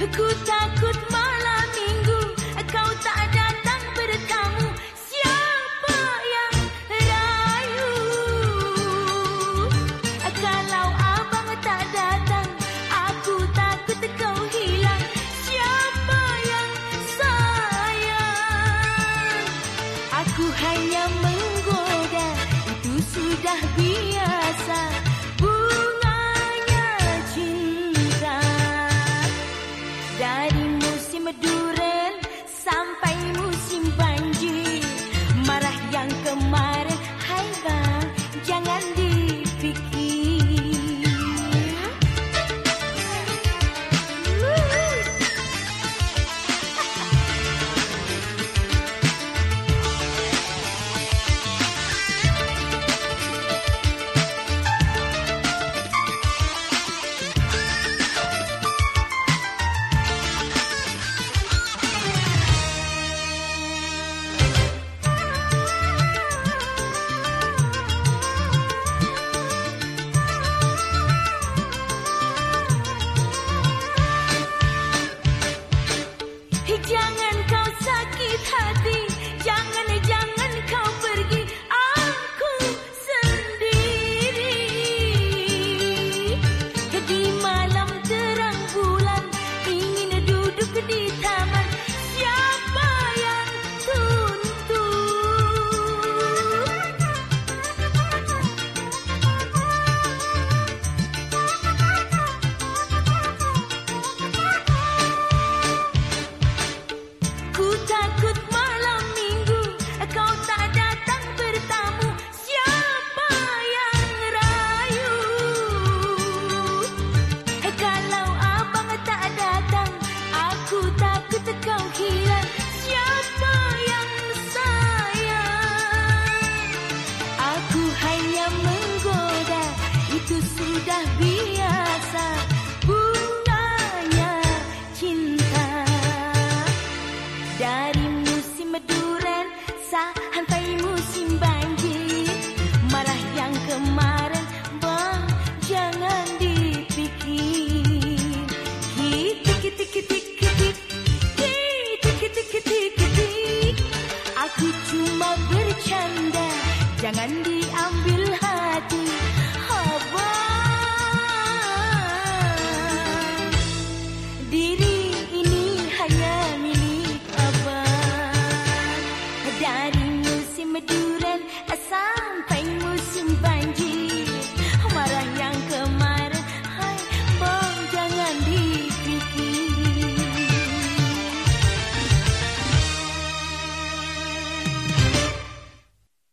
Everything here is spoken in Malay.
Ku takut malam minggu Kau tak datang bertamu. Siapa yang rayu? Kalau abang tak datang Aku takut kau hilang. Siapa yang sayang? Aku Hanya Jangan diambil hati.